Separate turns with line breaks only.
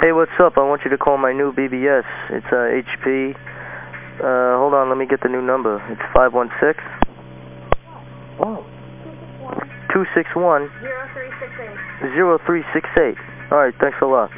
Hey, what's up? I want you to call my new BBS. It's uh, HP. Uh, hold on, let me get the new number. It's 516
Oh.
261
0368.
0368. All right, thanks a lot.